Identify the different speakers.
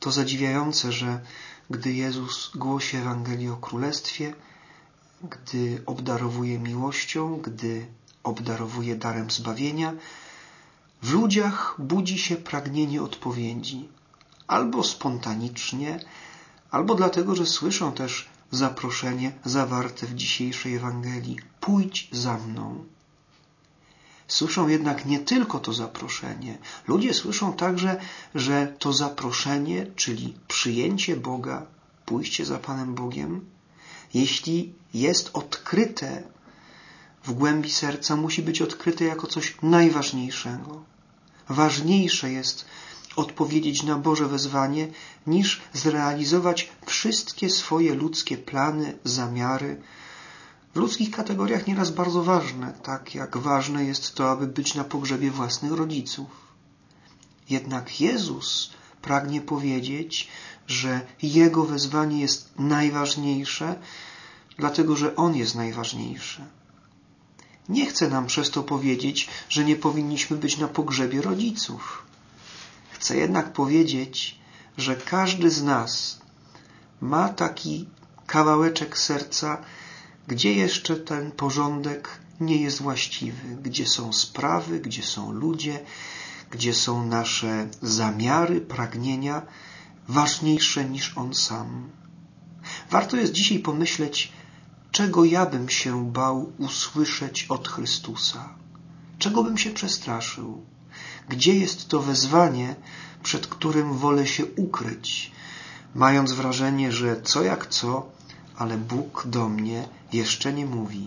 Speaker 1: To zadziwiające, że gdy Jezus głosi Ewangelię o Królestwie, gdy obdarowuje miłością, gdy obdarowuje darem zbawienia, w ludziach budzi się pragnienie odpowiedzi, albo spontanicznie, albo dlatego, że słyszą też zaproszenie zawarte w dzisiejszej Ewangelii: pójdź za mną. Słyszą jednak nie tylko to zaproszenie. Ludzie słyszą także, że to zaproszenie, czyli przyjęcie Boga, pójście za Panem Bogiem, jeśli jest odkryte w głębi serca, musi być odkryte jako coś najważniejszego. Ważniejsze jest odpowiedzieć na Boże wezwanie, niż zrealizować wszystkie swoje ludzkie plany, zamiary, w ludzkich kategoriach nieraz bardzo ważne, tak jak ważne jest to, aby być na pogrzebie własnych rodziców. Jednak Jezus pragnie powiedzieć, że Jego wezwanie jest najważniejsze, dlatego że On jest najważniejszy. Nie chce nam przez to powiedzieć, że nie powinniśmy być na pogrzebie rodziców. Chcę jednak powiedzieć, że każdy z nas ma taki kawałeczek serca, gdzie jeszcze ten porządek nie jest właściwy, gdzie są sprawy, gdzie są ludzie, gdzie są nasze zamiary, pragnienia ważniejsze niż On sam. Warto jest dzisiaj pomyśleć, czego ja bym się bał usłyszeć od Chrystusa, czego bym się przestraszył, gdzie jest to wezwanie, przed którym wolę się ukryć, mając wrażenie, że co jak co, ale Bóg do mnie jeszcze nie mówi.